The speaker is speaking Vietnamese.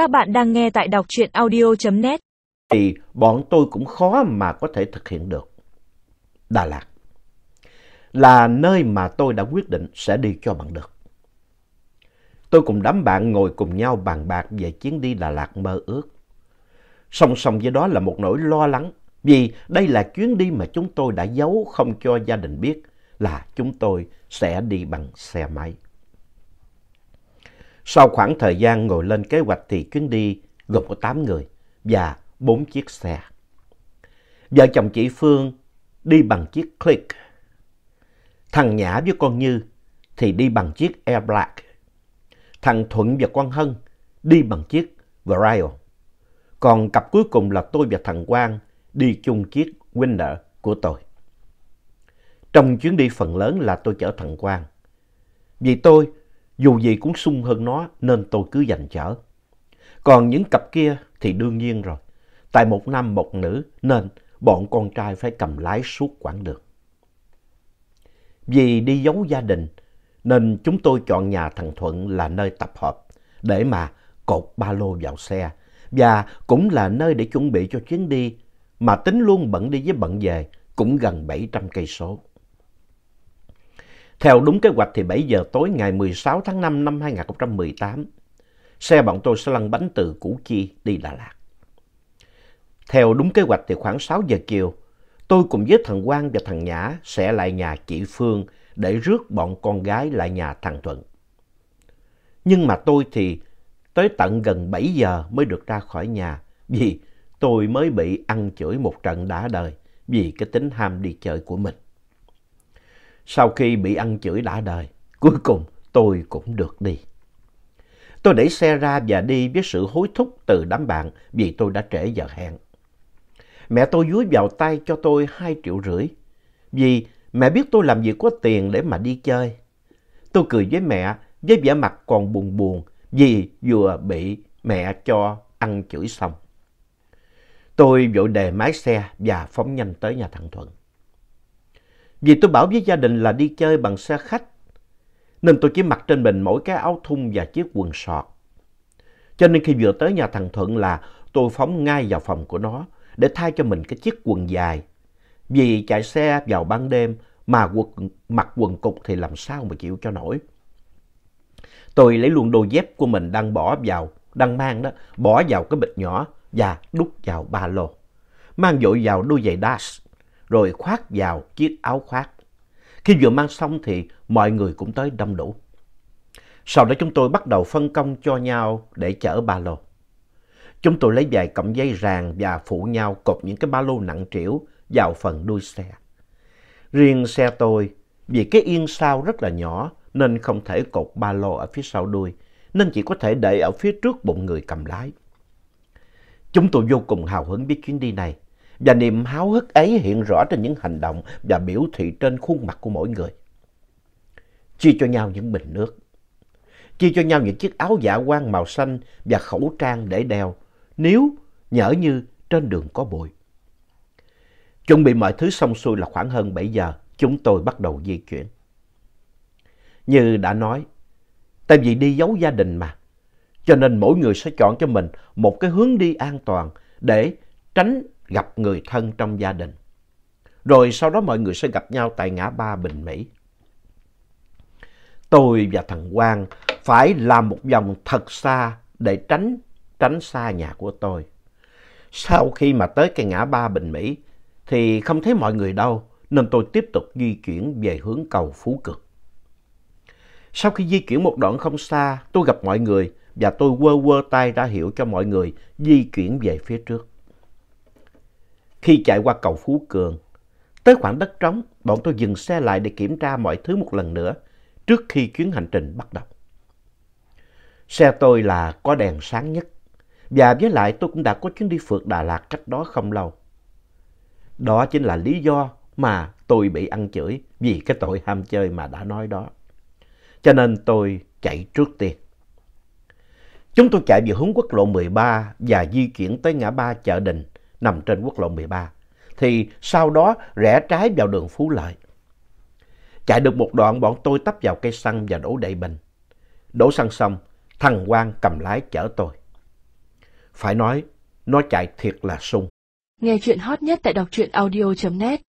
Các bạn đang nghe tại đọc truyện audio.net. Thì bọn tôi cũng khó mà có thể thực hiện được. Đà Lạt là nơi mà tôi đã quyết định sẽ đi cho bằng được. Tôi cùng đám bạn ngồi cùng nhau bàn bạc về chuyến đi Đà Lạt mơ ước. Song song với đó là một nỗi lo lắng, vì đây là chuyến đi mà chúng tôi đã giấu không cho gia đình biết là chúng tôi sẽ đi bằng xe máy. Sau khoảng thời gian ngồi lên kế hoạch thì chuyến đi gồm có 8 người và 4 chiếc xe. Vợ chồng chị Phương đi bằng chiếc Click. Thằng Nhã với con Như thì đi bằng chiếc Air Black. Thằng Thuận và con Hân đi bằng chiếc Vario. Còn cặp cuối cùng là tôi và thằng Quang đi chung chiếc Winner của tôi. Trong chuyến đi phần lớn là tôi chở thằng Quang. Vì tôi, dù gì cũng sung hơn nó, nên tôi cứ dành chở. Còn những cặp kia thì đương nhiên rồi. Tại một nam một nữ, nên bọn con trai phải cầm lái suốt quãng đường. Vì đi giấu gia đình, nên chúng tôi chọn nhà thằng Thuận là nơi tập hợp, để mà cột ba lô vào xe và cũng là nơi để chuẩn bị cho chuyến đi, mà tính luôn bận đi với bận về cũng gần 700 cây số. Theo đúng kế hoạch thì 7 giờ tối ngày 16 tháng 5 năm 2018, xe bọn tôi sẽ lăn bánh từ Củ Chi đi Đà Lạt. Theo đúng kế hoạch thì khoảng 6 giờ chiều, tôi cùng với thằng Quang và thằng Nhã sẽ lại nhà chị Phương để rước bọn con gái lại nhà thằng Thuận. Nhưng mà tôi thì tới tận gần 7 giờ mới được ra khỏi nhà vì tôi mới bị ăn chửi một trận đã đời vì cái tính ham đi chơi của mình. Sau khi bị ăn chửi đã đời, cuối cùng tôi cũng được đi. Tôi đẩy xe ra và đi với sự hối thúc từ đám bạn vì tôi đã trễ giờ hẹn. Mẹ tôi dúi vào tay cho tôi hai triệu rưỡi vì mẹ biết tôi làm gì có tiền để mà đi chơi. Tôi cười với mẹ với vẻ mặt còn buồn buồn vì vừa bị mẹ cho ăn chửi xong. Tôi vội đề máy xe và phóng nhanh tới nhà thằng Thuận. Vì tôi bảo với gia đình là đi chơi bằng xe khách, nên tôi chỉ mặc trên mình mỗi cái áo thun và chiếc quần sọt. Cho nên khi vừa tới nhà thằng Thuận là tôi phóng ngay vào phòng của nó để thay cho mình cái chiếc quần dài. Vì chạy xe vào ban đêm mà quần, mặc quần cục thì làm sao mà chịu cho nổi. Tôi lấy luôn đôi dép của mình đang bỏ vào, đang mang đó, bỏ vào cái bịch nhỏ và đút vào ba lô. Mang vội vào đôi giày dash rồi khoác vào chiếc áo khoác. Khi vừa mang xong thì mọi người cũng tới đông đủ. Sau đó chúng tôi bắt đầu phân công cho nhau để chở ba lô. Chúng tôi lấy vài cọng dây ràng và phụ nhau cột những cái ba lô nặng trĩu vào phần đuôi xe. Riêng xe tôi, vì cái yên sau rất là nhỏ nên không thể cột ba lô ở phía sau đuôi, nên chỉ có thể để ở phía trước bụng người cầm lái. Chúng tôi vô cùng hào hứng với chuyến đi này và niềm háo hức ấy hiện rõ trên những hành động và biểu thị trên khuôn mặt của mỗi người. Chia cho nhau những bình nước, chia cho nhau những chiếc áo dạ quang màu xanh và khẩu trang để đeo nếu nhỡ như trên đường có bụi. Chuẩn bị mọi thứ xong xuôi là khoảng hơn 7 giờ, chúng tôi bắt đầu di chuyển. Như đã nói, tại vì đi giấu gia đình mà, cho nên mỗi người sẽ chọn cho mình một cái hướng đi an toàn để tránh gặp người thân trong gia đình. Rồi sau đó mọi người sẽ gặp nhau tại ngã ba Bình Mỹ. Tôi và thằng Quang phải làm một vòng thật xa để tránh tránh xa nhà của tôi. Sau khi mà tới cái ngã ba Bình Mỹ thì không thấy mọi người đâu nên tôi tiếp tục di chuyển về hướng cầu Phú Cực. Sau khi di chuyển một đoạn không xa, tôi gặp mọi người và tôi quơ quơ tay ra hiệu cho mọi người di chuyển về phía trước. Khi chạy qua cầu Phú Cường, tới khoảng đất trống, bọn tôi dừng xe lại để kiểm tra mọi thứ một lần nữa trước khi chuyến hành trình bắt đầu. Xe tôi là có đèn sáng nhất và với lại tôi cũng đã có chuyến đi phượt Đà Lạt cách đó không lâu. Đó chính là lý do mà tôi bị ăn chửi vì cái tội ham chơi mà đã nói đó. Cho nên tôi chạy trước tiên. Chúng tôi chạy về hướng quốc lộ 13 và di chuyển tới ngã ba chợ đình nằm trên quốc lộ 13. Thì sau đó rẽ trái vào đường Phú Lợi. Chạy được một đoạn bọn tôi tấp vào cây xăng và đổ đầy bình. Đổ xăng xong, thằng Quang cầm lái chở tôi. Phải nói, nó chạy thiệt là sung. Nghe chuyện hot nhất tại đọc truyện audio.net